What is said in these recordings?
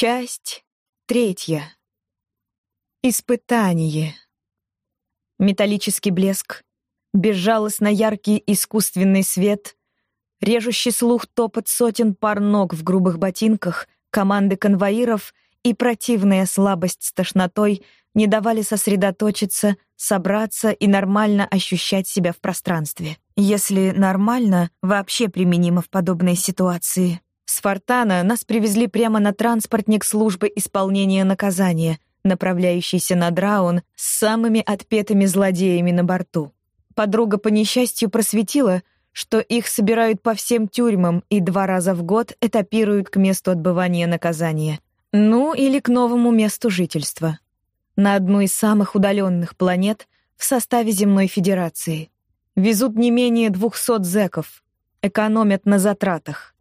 Часть третья. Испытание. Металлический блеск, безжалостно яркий искусственный свет, режущий слух топот сотен пар ног в грубых ботинках, команды конвоиров и противная слабость с тошнотой не давали сосредоточиться, собраться и нормально ощущать себя в пространстве. Если нормально вообще применимо в подобной ситуации. С Фортана нас привезли прямо на транспортник службы исполнения наказания, направляющийся на Драун с самыми отпетыми злодеями на борту. Подруга по несчастью просветила, что их собирают по всем тюрьмам и два раза в год этапируют к месту отбывания наказания. Ну, или к новому месту жительства. На одну из самых удаленных планет в составе Земной Федерации. Везут не менее двухсот зэков, экономят на затратах.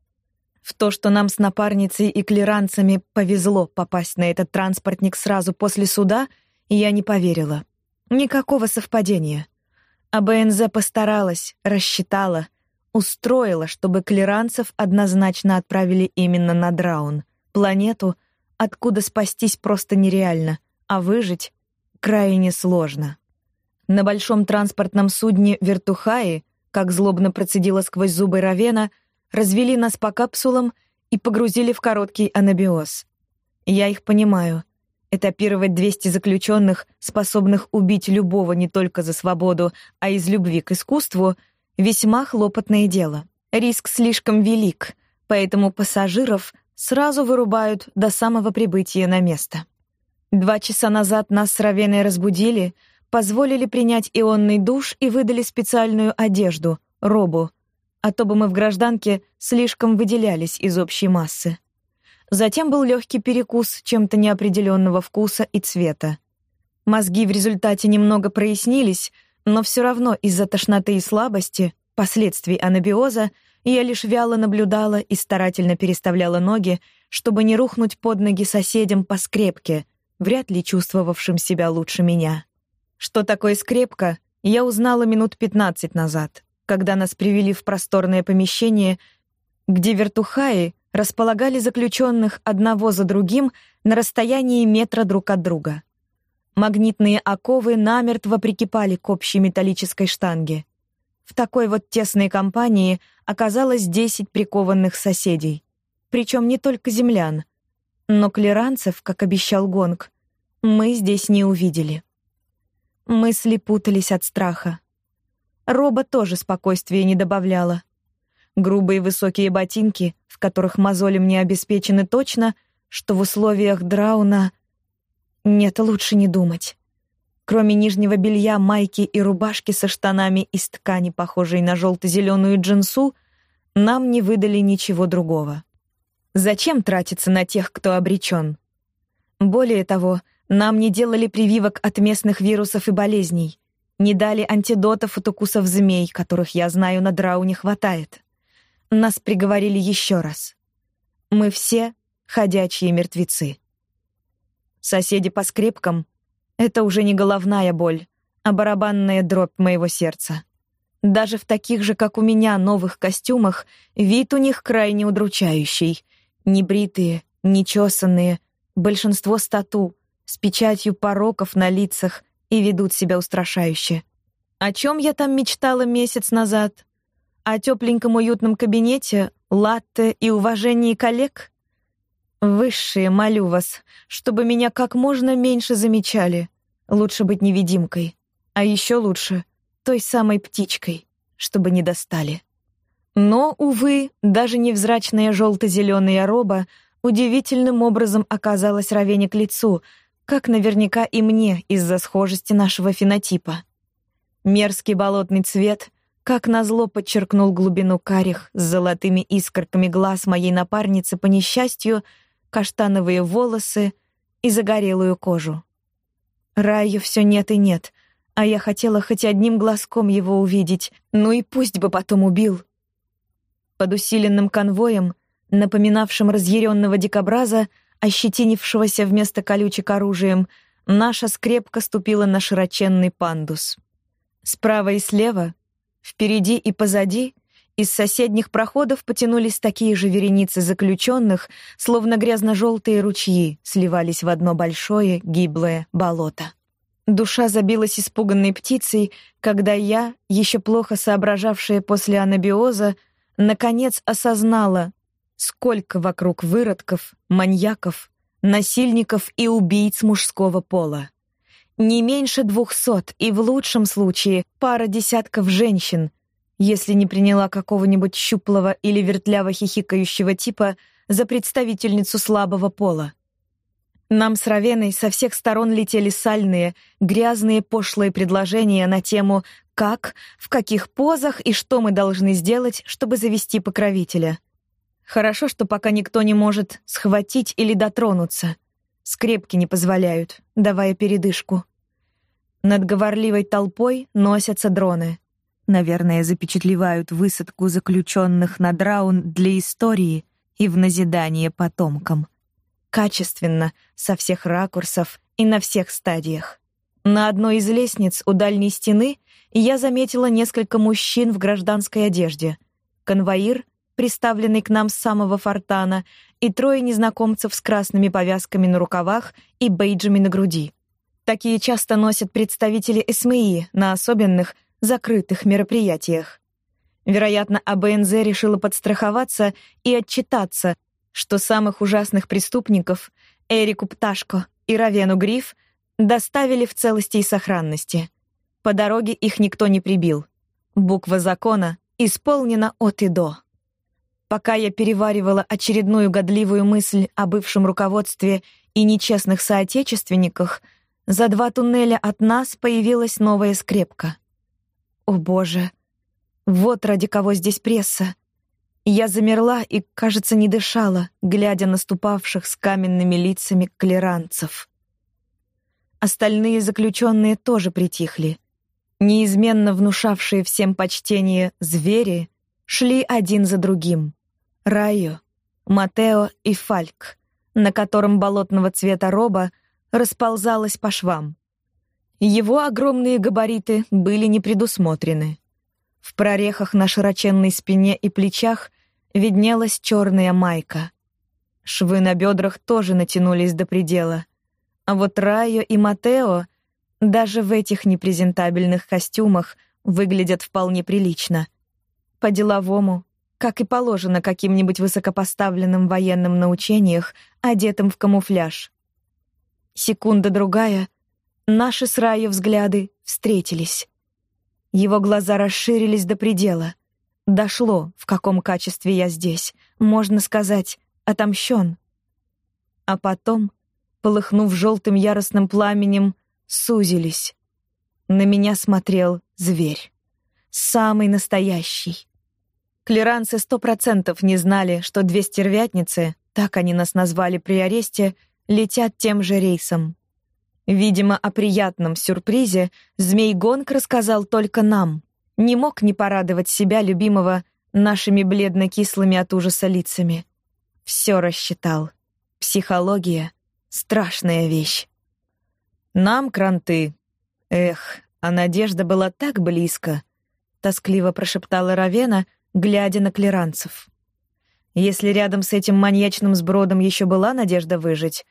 В то, что нам с напарницей и клиранцами повезло попасть на этот транспортник сразу после суда, я не поверила. Никакого совпадения. А БНЗ постаралась, рассчитала, устроила, чтобы клиранцев однозначно отправили именно на Драун, планету, откуда спастись просто нереально, а выжить крайне сложно. На большом транспортном судне «Вертухаи», как злобно процедила сквозь зубы Равена — развели нас по капсулам и погрузили в короткий анабиоз. Я их понимаю. Этапировать 200 заключенных, способных убить любого не только за свободу, а из любви к искусству, весьма хлопотное дело. Риск слишком велик, поэтому пассажиров сразу вырубают до самого прибытия на место. Два часа назад нас с Равеной разбудили, позволили принять ионный душ и выдали специальную одежду — робу, а то бы мы в гражданке слишком выделялись из общей массы. Затем был легкий перекус чем-то неопределенного вкуса и цвета. Мозги в результате немного прояснились, но все равно из-за тошноты и слабости, последствий анабиоза, я лишь вяло наблюдала и старательно переставляла ноги, чтобы не рухнуть под ноги соседям по скрепке, вряд ли чувствовавшим себя лучше меня. Что такое скрепка, я узнала минут пятнадцать назад когда нас привели в просторное помещение, где вертухаи располагали заключенных одного за другим на расстоянии метра друг от друга. Магнитные оковы намертво прикипали к общей металлической штанге. В такой вот тесной компании оказалось десять прикованных соседей. Причем не только землян. Но клеранцев, как обещал Гонг, мы здесь не увидели. Мысли путались от страха. Роба тоже спокойствия не добавляла. Грубые высокие ботинки, в которых мозоли мне обеспечены точно, что в условиях драуна... Нет, лучше не думать. Кроме нижнего белья, майки и рубашки со штанами из ткани, похожей на желто-зеленую джинсу, нам не выдали ничего другого. Зачем тратиться на тех, кто обречен? Более того, нам не делали прививок от местных вирусов и болезней не дали антидотов от укусов змей, которых, я знаю, на драу не хватает. Нас приговорили еще раз. Мы все ходячие мертвецы. Соседи по скрипкам — это уже не головная боль, а барабанная дробь моего сердца. Даже в таких же, как у меня, новых костюмах вид у них крайне удручающий. Небритые, нечесанные, большинство стату, с печатью пороков на лицах, и ведут себя устрашающе. О чем я там мечтала месяц назад? О тепленьком уютном кабинете, латте и уважении коллег? Высшие, молю вас, чтобы меня как можно меньше замечали. Лучше быть невидимкой. А еще лучше — той самой птичкой, чтобы не достали. Но, увы, даже невзрачная желто-зеленая роба удивительным образом оказалась ровене к лицу — как наверняка и мне из-за схожести нашего фенотипа. Мерзкий болотный цвет, как назло, подчеркнул глубину карих с золотыми искорками глаз моей напарницы по несчастью, каштановые волосы и загорелую кожу. Раю все нет и нет, а я хотела хоть одним глазком его увидеть, ну и пусть бы потом убил. Под усиленным конвоем, напоминавшим разъяренного дикобраза, ощетинившегося вместо колючек оружием, наша скрепка ступила на широченный пандус. Справа и слева, впереди и позади, Из соседних проходов потянулись такие же вереницы заключенных, словно грязно-желтые ручьи сливались в одно большое гиблое болото. Душа забилась испуганной птицей, когда я, еще плохо соображавшая после анабиоза, наконец осознала, сколько вокруг выродков, маньяков, насильников и убийц мужского пола. Не меньше двухсот, и в лучшем случае пара десятков женщин, если не приняла какого-нибудь щуплого или вертляво хихикающего типа за представительницу слабого пола. Нам с Равеной со всех сторон летели сальные, грязные, пошлые предложения на тему «как», «в каких позах» и что мы должны сделать, чтобы завести покровителя. Хорошо, что пока никто не может схватить или дотронуться. Скрепки не позволяют, давая передышку. Над говорливой толпой носятся дроны. Наверное, запечатлевают высадку заключенных на Драун для истории и в назидание потомкам. Качественно, со всех ракурсов и на всех стадиях. На одной из лестниц у дальней стены я заметила несколько мужчин в гражданской одежде. Конвоир, приставленный к нам с самого фортана, и трое незнакомцев с красными повязками на рукавах и бейджами на груди. Такие часто носят представители СМИ на особенных закрытых мероприятиях. Вероятно, АБНЗ решила подстраховаться и отчитаться, что самых ужасных преступников Эрику Пташко и Равену Гриф доставили в целости и сохранности. По дороге их никто не прибил. Буква закона исполнена от и до. Пока я переваривала очередную годливую мысль о бывшем руководстве и нечестных соотечественниках, за два туннеля от нас появилась новая скрепка — о боже, вот ради кого здесь пресса. Я замерла и, кажется, не дышала, глядя на ступавших с каменными лицами клеранцев. Остальные заключенные тоже притихли. Неизменно внушавшие всем почтение звери шли один за другим. Райо, Матео и Фальк, на котором болотного цвета роба расползалась по швам. Его огромные габариты были не предусмотрены. В прорехах на широченной спине и плечах виднелась черная майка. Швы на бедрах тоже натянулись до предела. А вот Райо и Матео даже в этих непрезентабельных костюмах выглядят вполне прилично. По-деловому, как и положено каким-нибудь высокопоставленным военным на учениях, одетым в камуфляж. Секунда-другая — Наши с Раю взгляды встретились. Его глаза расширились до предела. Дошло, в каком качестве я здесь. Можно сказать, отомщен. А потом, полыхнув желтым яростным пламенем, сузились. На меня смотрел зверь. Самый настоящий. Клеранцы сто процентов не знали, что две стервятницы, так они нас назвали при аресте, летят тем же рейсом. Видимо, о приятном сюрпризе Змей Гонг рассказал только нам. Не мог не порадовать себя любимого нашими бледно-кислыми от ужаса лицами. Все рассчитал. Психология — страшная вещь. Нам кранты. Эх, а надежда была так близко, тоскливо прошептала Равена, глядя на клеранцев. Если рядом с этим маньячным сбродом еще была надежда выжить,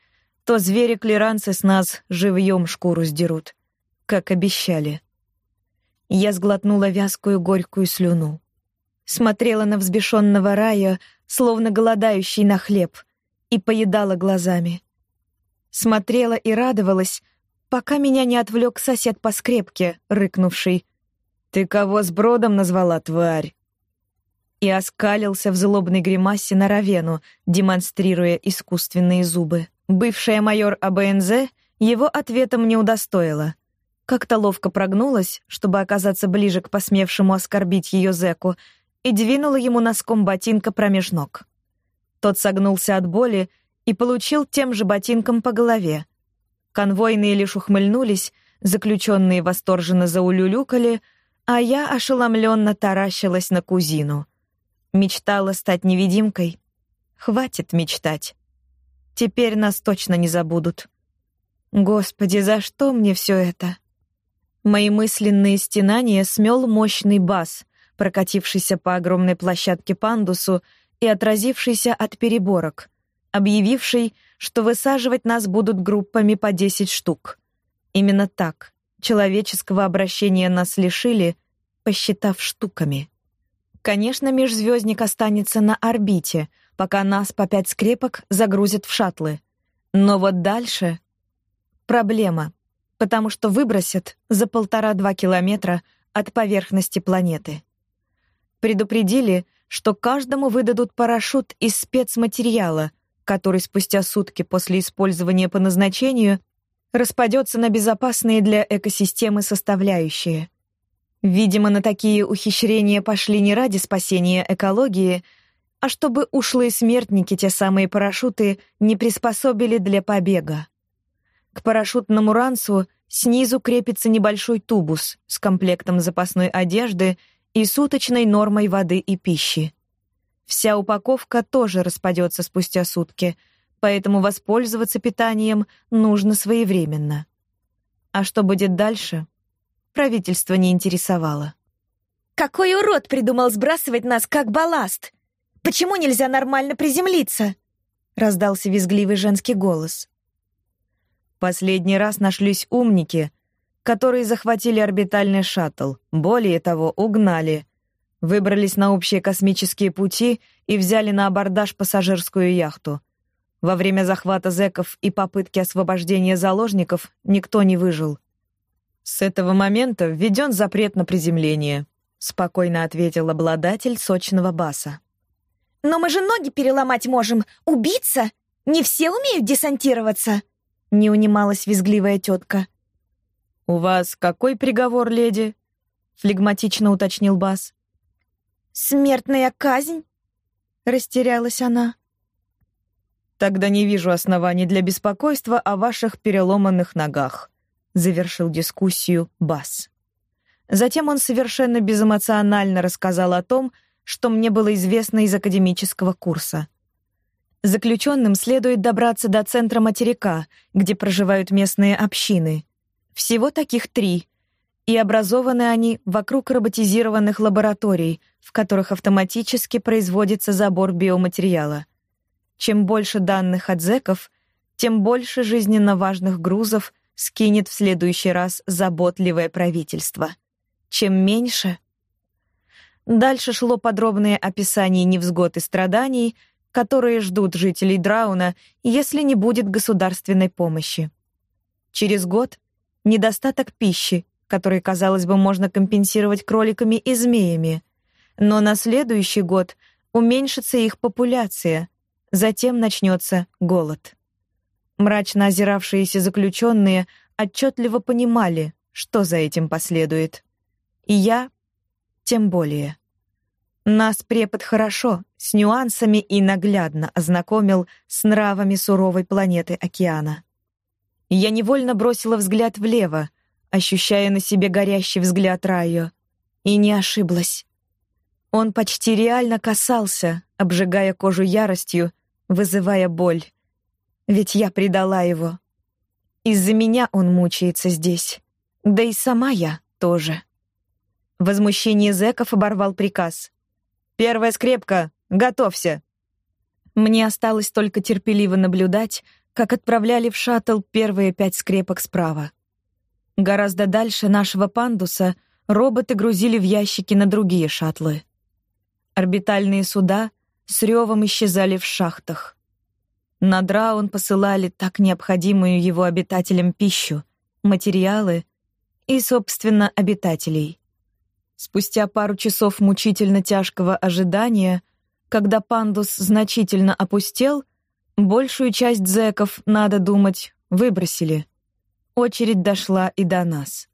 то звери-клеранцы с нас живьем шкуру сдерут, как обещали. Я сглотнула вязкую горькую слюну. Смотрела на взбешенного рая, словно голодающий на хлеб, и поедала глазами. Смотрела и радовалась, пока меня не отвлек сосед по скрепке, рыкнувший. «Ты кого с бродом назвала, тварь?» И оскалился в злобной гримасе на Равену, демонстрируя искусственные зубы. Бывшая майор АБНЗ его ответом не удостоила. Как-то ловко прогнулась, чтобы оказаться ближе к посмевшему оскорбить ее зэку, и двинула ему носком ботинка промеж ног. Тот согнулся от боли и получил тем же ботинком по голове. Конвойные лишь ухмыльнулись, заключенные восторженно заулюлюкали, а я ошеломленно таращилась на кузину. Мечтала стать невидимкой? Хватит мечтать. Теперь нас точно не забудут. Господи, за что мне все это? Мои мысленные стенания смел мощный бас, прокатившийся по огромной площадке пандусу и отразившийся от переборок, объявивший, что высаживать нас будут группами по 10 штук. Именно так человеческого обращения нас лишили, посчитав штуками. Конечно, межзвездник останется на орбите, пока нас по пять скрепок загрузят в шаттлы. Но вот дальше проблема, потому что выбросят за полтора-два километра от поверхности планеты. Предупредили, что каждому выдадут парашют из спецматериала, который спустя сутки после использования по назначению распадется на безопасные для экосистемы составляющие. Видимо, на такие ухищрения пошли не ради спасения экологии, а чтобы ушлые смертники те самые парашюты не приспособили для побега. К парашютному ранцу снизу крепится небольшой тубус с комплектом запасной одежды и суточной нормой воды и пищи. Вся упаковка тоже распадется спустя сутки, поэтому воспользоваться питанием нужно своевременно. А что будет дальше, правительство не интересовало. «Какой урод придумал сбрасывать нас как балласт? Почему нельзя нормально приземлиться?» — раздался визгливый женский голос. Последний раз нашлись умники, которые захватили орбитальный шаттл, более того, угнали, выбрались на общие космические пути и взяли на абордаж пассажирскую яхту. Во время захвата зэков и попытки освобождения заложников никто не выжил. «С этого момента введен запрет на приземление», — спокойно ответил обладатель сочного баса. «Но мы же ноги переломать можем. Убиться? Не все умеют десантироваться?» — не унималась визгливая тетка. «У вас какой приговор, леди?» — флегматично уточнил Бас. «Смертная казнь?» — растерялась она. «Тогда не вижу оснований для беспокойства о ваших переломанных ногах», завершил дискуссию Бас. Затем он совершенно безэмоционально рассказал о том, что мне было известно из академического курса. Заключенным следует добраться до центра материка, где проживают местные общины. Всего таких три, и образованы они вокруг роботизированных лабораторий, в которых автоматически производится забор биоматериала. Чем больше данных от зэков, тем больше жизненно важных грузов — скинет в следующий раз заботливое правительство. Чем меньше... Дальше шло подробное описание невзгод и страданий, которые ждут жителей Драуна, если не будет государственной помощи. Через год недостаток пищи, который, казалось бы, можно компенсировать кроликами и змеями. Но на следующий год уменьшится их популяция, затем начнется голод. Мрачно озиравшиеся заключенные отчетливо понимали, что за этим последует. И я тем более. Нас препод хорошо, с нюансами и наглядно ознакомил с нравами суровой планеты океана. Я невольно бросила взгляд влево, ощущая на себе горящий взгляд Райо, и не ошиблась. Он почти реально касался, обжигая кожу яростью, вызывая боль. Ведь я предала его. Из-за меня он мучается здесь. Да и сама я тоже. Возмущение зэков оборвал приказ. «Первая скрепка! Готовься!» Мне осталось только терпеливо наблюдать, как отправляли в шаттл первые пять скрепок справа. Гораздо дальше нашего пандуса роботы грузили в ящики на другие шаттлы. Орбитальные суда с ревом исчезали в шахтах. На Драун посылали так необходимую его обитателям пищу, материалы и, собственно, обитателей. Спустя пару часов мучительно тяжкого ожидания, когда пандус значительно опустел, большую часть зэков, надо думать, выбросили. Очередь дошла и до нас.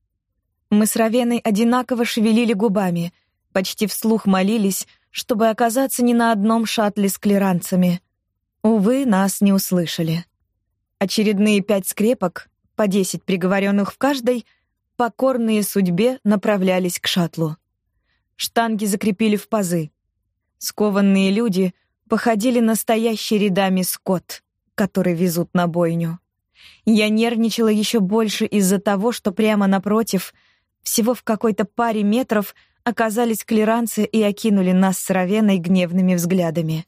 Мы с Равеной одинаково шевелили губами, почти вслух молились, чтобы оказаться не на одном шаттле с клеранцами — Увы, нас не услышали. Очередные пять скрепок, по десять приговоренных в каждой, покорные судьбе направлялись к шаттлу. Штанги закрепили в пазы. Скованные люди походили настоящими рядами скот, который везут на бойню. Я нервничала еще больше из-за того, что прямо напротив, всего в какой-то паре метров, оказались клиранцы и окинули нас с Равеной гневными взглядами.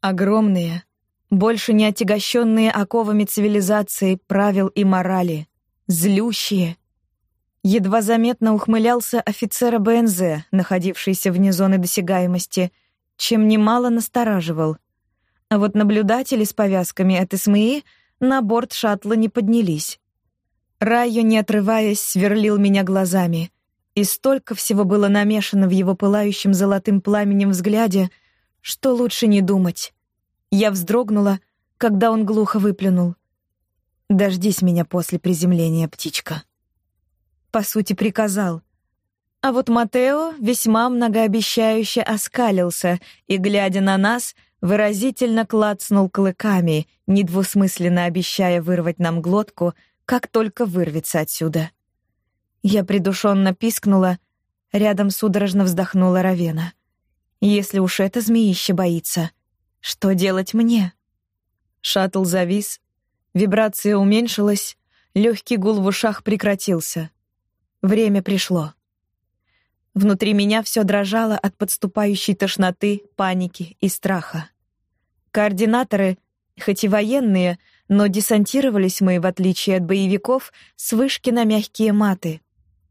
Огромные, больше не отягощенные оковами цивилизации, правил и морали, злющие. Едва заметно ухмылялся офицер БНЗ, находившийся вне зоны досягаемости, чем немало настораживал. А вот наблюдатели с повязками от ИСМИ на борт шаттла не поднялись. Райо, не отрываясь, сверлил меня глазами, и столько всего было намешано в его пылающем золотым пламенем взгляде, что лучше не думать. Я вздрогнула, когда он глухо выплюнул. «Дождись меня после приземления, птичка». По сути, приказал. А вот Матео весьма многообещающе оскалился и, глядя на нас, выразительно клацнул клыками, недвусмысленно обещая вырвать нам глотку, как только вырвется отсюда. Я придушенно пискнула, рядом судорожно вздохнула Равена. «Если уж это змеище боится, что делать мне? Шаттл завис, вибрация уменьшилась, легкий гул в ушах прекратился. Время пришло. Внутри меня все дрожало от подступающей тошноты, паники и страха. Координаторы, хоть и военные, но десантировались мы, в отличие от боевиков, с вышки на мягкие маты.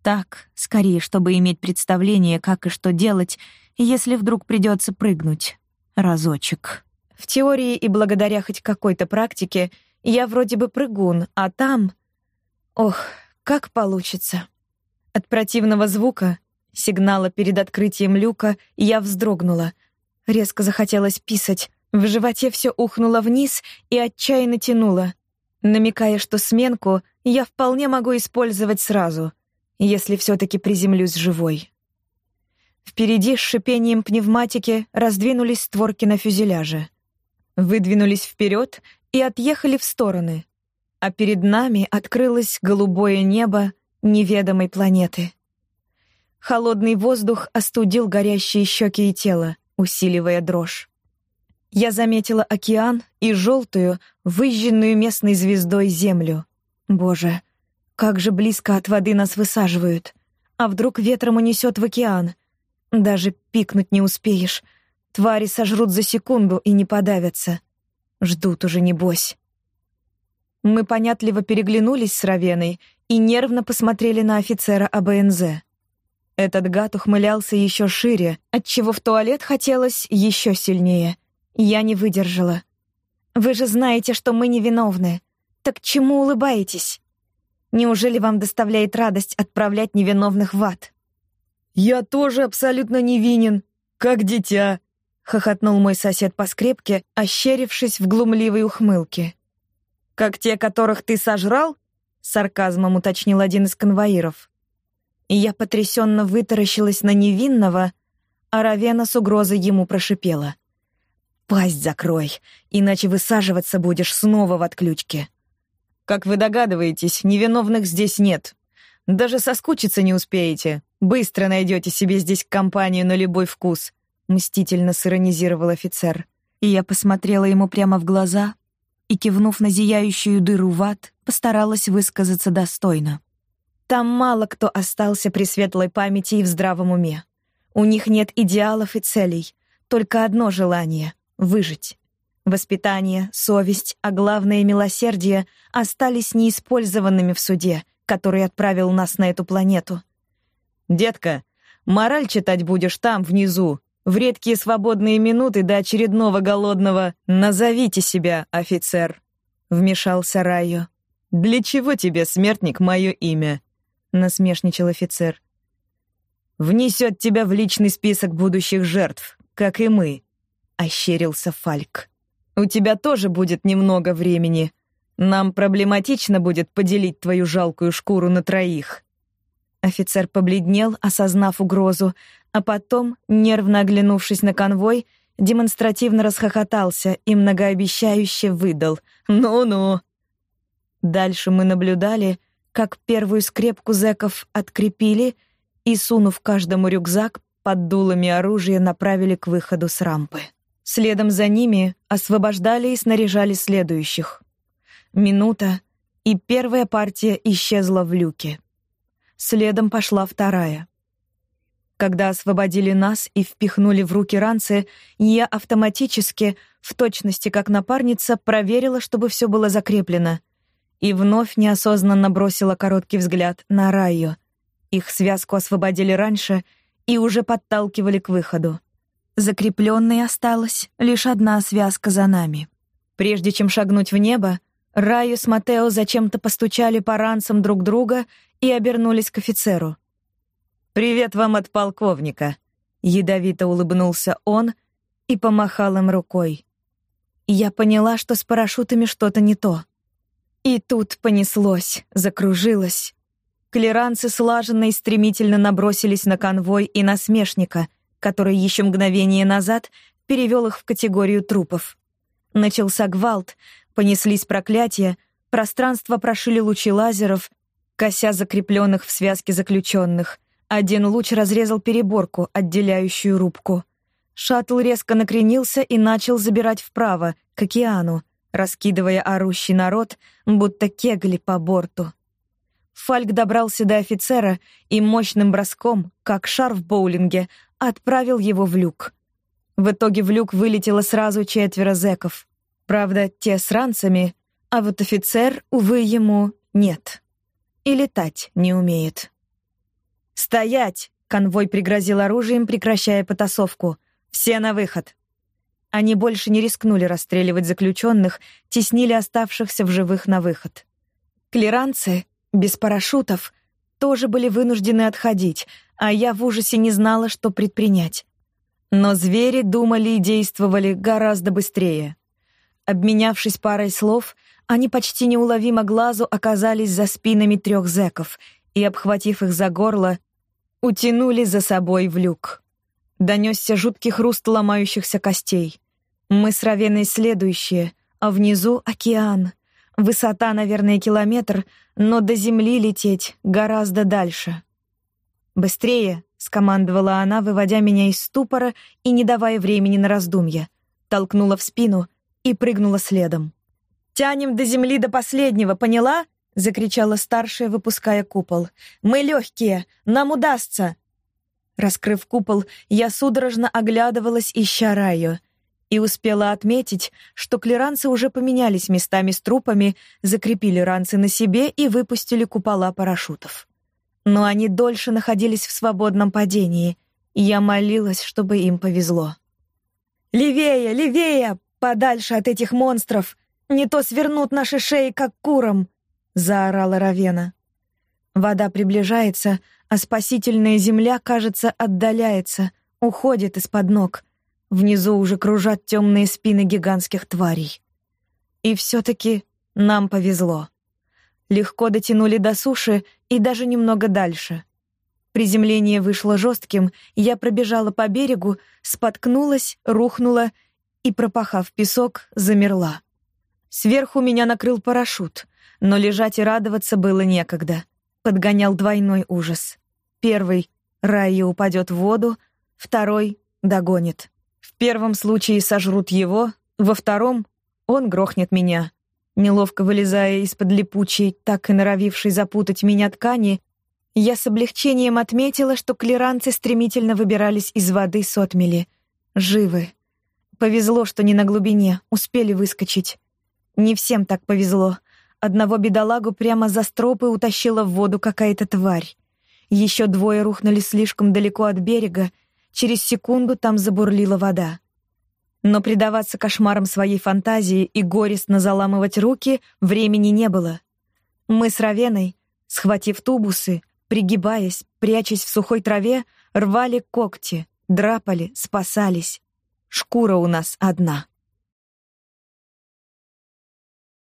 Так, скорее, чтобы иметь представление, как и что делать, если вдруг придется прыгнуть разочек. В теории и благодаря хоть какой-то практике я вроде бы прыгун, а там... Ох, как получится. От противного звука, сигнала перед открытием люка, я вздрогнула. Резко захотелось писать. В животе все ухнуло вниз и отчаянно тянуло, намекая, что сменку я вполне могу использовать сразу, если все таки приземлюсь живой. Впереди с шипением пневматики раздвинулись створки на фюзеляже. Выдвинулись вперед и отъехали в стороны. А перед нами открылось голубое небо неведомой планеты. Холодный воздух остудил горящие щеки и тело, усиливая дрожь. Я заметила океан и желтую, выжженную местной звездой землю. Боже, как же близко от воды нас высаживают. А вдруг ветром унесет в океан? Даже пикнуть не успеешь. Твари сожрут за секунду и не подавятся. Ждут уже, небось. Мы понятливо переглянулись с Равеной и нервно посмотрели на офицера АБНЗ. Этот гад ухмылялся еще шире, отчего в туалет хотелось еще сильнее. Я не выдержала. «Вы же знаете, что мы невиновны. Так чему улыбаетесь? Неужели вам доставляет радость отправлять невиновных в ад?» «Я тоже абсолютно невинен, как дитя», — хохотнул мой сосед по скрепке, ощерившись в глумливой ухмылке. «Как те, которых ты сожрал?» — сарказмом уточнил один из конвоиров. И я потрясенно вытаращилась на невинного, а Равена с угрозой ему прошипела. «Пасть закрой, иначе высаживаться будешь снова в отключке». «Как вы догадываетесь, невиновных здесь нет. Даже соскучиться не успеете. Быстро найдете себе здесь компанию на любой вкус», — мстительно сиронизировал офицер. И я посмотрела ему прямо в глаза и, кивнув на зияющую дыру в ад, постаралась высказаться достойно. Там мало кто остался при светлой памяти и в здравом уме. У них нет идеалов и целей, только одно желание — выжить. Воспитание, совесть, а главное — милосердие остались неиспользованными в суде, который отправил нас на эту планету. «Детка, мораль читать будешь там, внизу. В редкие свободные минуты до очередного голодного «Назовите себя, офицер», — вмешался Райо. «Для чего тебе, смертник, мое имя?» — насмешничал офицер. «Внесет тебя в личный список будущих жертв, как и мы», — ощерился Фальк. «У тебя тоже будет немного времени. Нам проблематично будет поделить твою жалкую шкуру на троих». Офицер побледнел, осознав угрозу, а потом, нервно оглянувшись на конвой, демонстративно расхохотался и многообещающе выдал «Ну-ну». Дальше мы наблюдали, как первую скрепку зэков открепили и, сунув каждому рюкзак, под дулами оружия направили к выходу с рампы. Следом за ними освобождали и снаряжали следующих. Минута, и первая партия исчезла в люке. Следом пошла вторая. Когда освободили нас и впихнули в руки ранцы, я автоматически, в точности как напарница, проверила, чтобы все было закреплено. И вновь неосознанно бросила короткий взгляд на Райю. Их связку освободили раньше и уже подталкивали к выходу. Закрепленной осталась лишь одна связка за нами. Прежде чем шагнуть в небо, Раю с Матео зачем-то постучали по ранцам друг друга и обернулись к офицеру. «Привет вам от полковника», — ядовито улыбнулся он и помахал им рукой. Я поняла, что с парашютами что-то не то. И тут понеслось, закружилось. Клеранцы слаженно и стремительно набросились на конвой и насмешника, который еще мгновение назад перевел их в категорию трупов. Начался гвалт, понеслись проклятия, пространство прошили лучи лазеров, кося закрепленных в связке заключенных — один луч разрезал переборку, отделяющую рубку. Шаттл резко накренился и начал забирать вправо, к океану, раскидывая орущий народ, будто кегли по борту. Фальк добрался до офицера и мощным броском, как шар в боулинге, отправил его в люк. В итоге в люк вылетело сразу четверо зэков. Правда, те с ранцами, а вот офицер, увы, ему нет. И летать не умеет. «Стоять!» — конвой пригрозил оружием, прекращая потасовку. «Все на выход!» Они больше не рискнули расстреливать заключенных, теснили оставшихся в живых на выход. Клеранцы, без парашютов, тоже были вынуждены отходить, а я в ужасе не знала, что предпринять. Но звери думали и действовали гораздо быстрее. Обменявшись парой слов, они почти неуловимо глазу оказались за спинами трех зэков и, обхватив их за горло, утянули за собой в люк. Донесся жуткий хруст ломающихся костей. Мы с Равеной следующие, а внизу океан. Высота, наверное, километр, но до земли лететь гораздо дальше. «Быстрее!» — скомандовала она, выводя меня из ступора и не давая времени на раздумья. Толкнула в спину и прыгнула следом. «Тянем до земли до последнего, поняла?» — закричала старшая, выпуская купол. «Мы легкие! Нам удастся!» Раскрыв купол, я судорожно оглядывалась, ища Раю, и успела отметить, что клеранцы уже поменялись местами с трупами, закрепили ранцы на себе и выпустили купола парашютов. Но они дольше находились в свободном падении, и я молилась, чтобы им повезло. «Левее, левее! Подальше от этих монстров! Не то свернут наши шеи, как курам!» заорала Равена. Вода приближается, а спасительная земля, кажется, отдаляется, уходит из-под ног. Внизу уже кружат темные спины гигантских тварей. И все таки нам повезло. Легко дотянули до суши и даже немного дальше. Приземление вышло жестким, я пробежала по берегу, споткнулась, рухнула и, пропахав песок, замерла. Сверху меня накрыл парашют но лежать и радоваться было некогда. Подгонял двойной ужас. Первый — Райя упадет в воду, второй — догонит. В первом случае сожрут его, во втором — он грохнет меня. Неловко вылезая из-под липучей, так и норовившей запутать меня ткани, я с облегчением отметила, что клеранцы стремительно выбирались из воды с отмели. Живы. Повезло, что не на глубине, успели выскочить. Не всем так повезло — Одного бедолагу прямо за стропы утащила в воду какая-то тварь. Еще двое рухнули слишком далеко от берега, через секунду там забурлила вода. Но предаваться кошмарам своей фантазии и горестно заламывать руки времени не было. Мы с Равеной, схватив тубусы, пригибаясь, прячась в сухой траве, рвали когти, драпали, спасались. Шкура у нас одна.